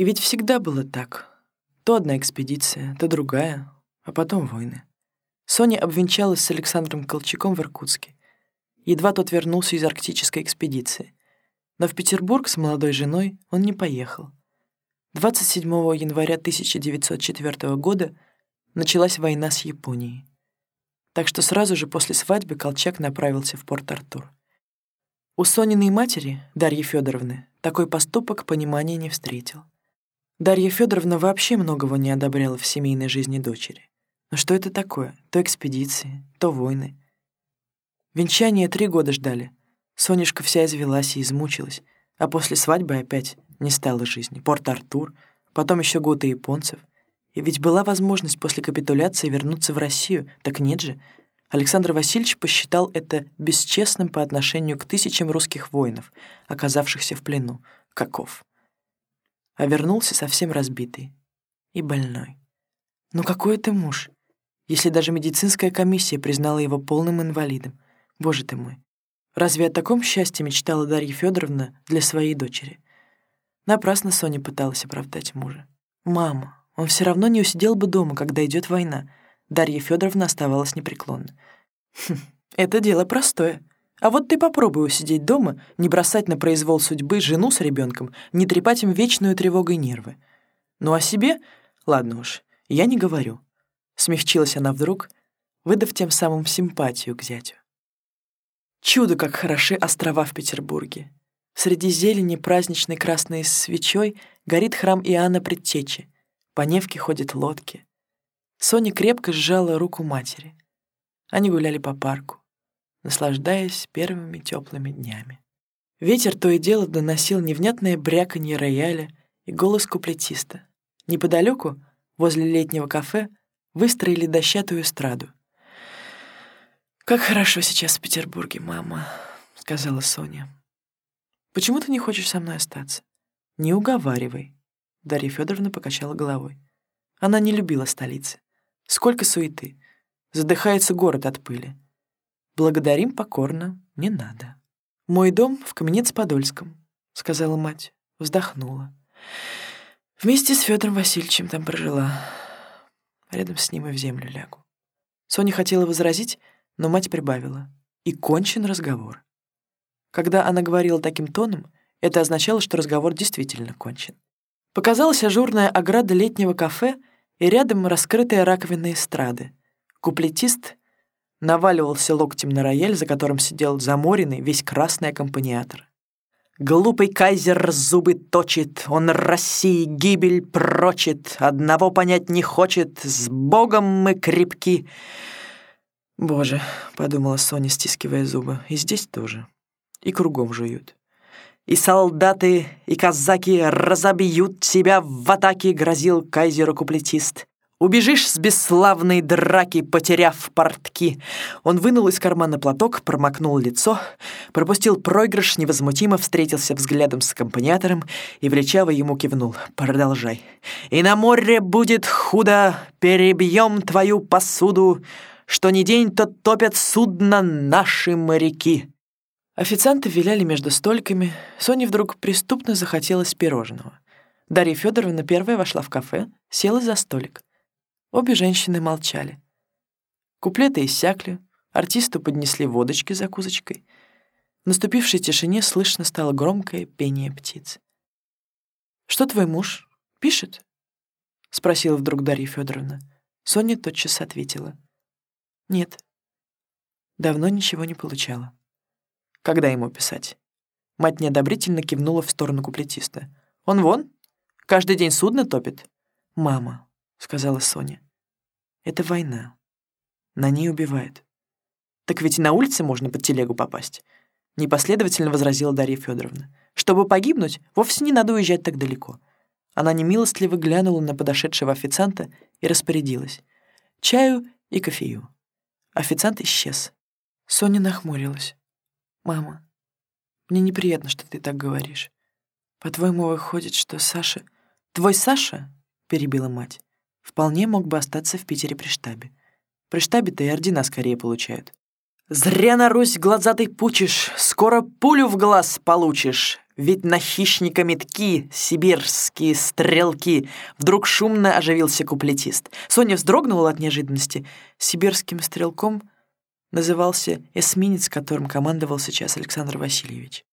И ведь всегда было так. То одна экспедиция, то другая, а потом войны. Соня обвенчалась с Александром Колчаком в Иркутске. Едва тот вернулся из арктической экспедиции. Но в Петербург с молодой женой он не поехал. 27 января 1904 года началась война с Японией. Так что сразу же после свадьбы Колчак направился в Порт-Артур. У Сониной матери, Дарьи Федоровны, такой поступок понимания не встретил. Дарья Федоровна вообще многого не одобряла в семейной жизни дочери. Но что это такое? То экспедиции, то войны. Венчание три года ждали. Сонюшка вся извелась и измучилась, а после свадьбы опять не стало жизни. Порт-Артур, потом еще годы японцев. И ведь была возможность после капитуляции вернуться в Россию, так нет же. Александр Васильевич посчитал это бесчестным по отношению к тысячам русских воинов, оказавшихся в плену. Каков. А вернулся совсем разбитый и больной. Ну какой это муж, если даже медицинская комиссия признала его полным инвалидом? Боже ты мой. Разве о таком счастье мечтала Дарья Федоровна для своей дочери? Напрасно Соня пыталась оправдать мужа. «Мама, он все равно не усидел бы дома, когда идет война». Дарья Федоровна оставалась непреклонна. «Хм, это дело простое. А вот ты попробуй усидеть дома, не бросать на произвол судьбы жену с ребенком, не трепать им вечную тревогой нервы. Ну о себе? Ладно уж, я не говорю». Смягчилась она вдруг, выдав тем самым симпатию к зятю. Чудо, как хороши острова в Петербурге. Среди зелени праздничной красной свечой горит храм Иоанна Предтечи. По Невке ходят лодки. Соня крепко сжала руку матери. Они гуляли по парку, наслаждаясь первыми теплыми днями. Ветер то и дело доносил невнятное бряканье рояля и голос куплетиста. Неподалеку, возле летнего кафе, выстроили дощатую эстраду. «Как хорошо сейчас в Петербурге, мама», — сказала Соня. «Почему ты не хочешь со мной остаться?» «Не уговаривай», — Дарья Федоровна покачала головой. Она не любила столицы. Сколько суеты. Задыхается город от пыли. Благодарим покорно, не надо. «Мой дом в Каменец-Подольском», — сказала мать. Вздохнула. Вместе с Федором Васильевичем там прожила. Рядом с ним и в землю лягу. Соня хотела возразить, но мать прибавила. И кончен разговор. Когда она говорила таким тоном, это означало, что разговор действительно кончен. Показалась ажурная ограда летнего кафе и рядом раскрытая раковина эстрады. Куплетист наваливался локтем на рояль, за которым сидел заморенный, весь красный аккомпаниатор. Глупый кайзер зубы точит, он России гибель прочит, одного понять не хочет, с Богом мы крепки. «Боже», — подумала Соня, стискивая зубы, — «и здесь тоже. И кругом жуют». «И солдаты, и казаки разобьют тебя в атаке», — грозил кайзеру куплетист. «Убежишь с бесславной драки, потеряв портки». Он вынул из кармана платок, промокнул лицо, пропустил проигрыш, невозмутимо встретился взглядом с аккомпаниатором и величаво ему кивнул. «Продолжай». «И на море будет худо, перебьем твою посуду», что ни день, то топят судно наши моряки». Официанты виляли между столиками. Соне вдруг преступно захотелось пирожного. Дарья Федоровна первая вошла в кафе, села за столик. Обе женщины молчали. Куплеты иссякли, артисту поднесли водочки за закусочкой. В наступившей тишине слышно стало громкое пение птиц. «Что твой муж? Пишет?» — спросила вдруг Дарья Федоровна. Соня тотчас ответила — нет. Давно ничего не получала. Когда ему писать? Мать неодобрительно кивнула в сторону куплетиста. Он вон? Каждый день судно топит? Мама, сказала Соня. Это война. На ней убивают. Так ведь и на улице можно под телегу попасть. Непоследовательно возразила Дарья Федоровна. Чтобы погибнуть, вовсе не надо уезжать так далеко. Она немилостливо глянула на подошедшего официанта и распорядилась. Чаю и кофею. Официант исчез. Соня нахмурилась. «Мама, мне неприятно, что ты так говоришь. По-твоему, выходит, что Саша...» «Твой Саша?» — перебила мать. Вполне мог бы остаться в Питере при штабе. При штабе-то и ордена скорее получают. «Зря на Русь глаза ты пучишь, скоро пулю в глаз получишь!» Ведь на хищника метки, сибирские стрелки. Вдруг шумно оживился куплетист. Соня вздрогнула от неожиданности. Сибирским стрелком назывался эсминец, которым командовал сейчас Александр Васильевич.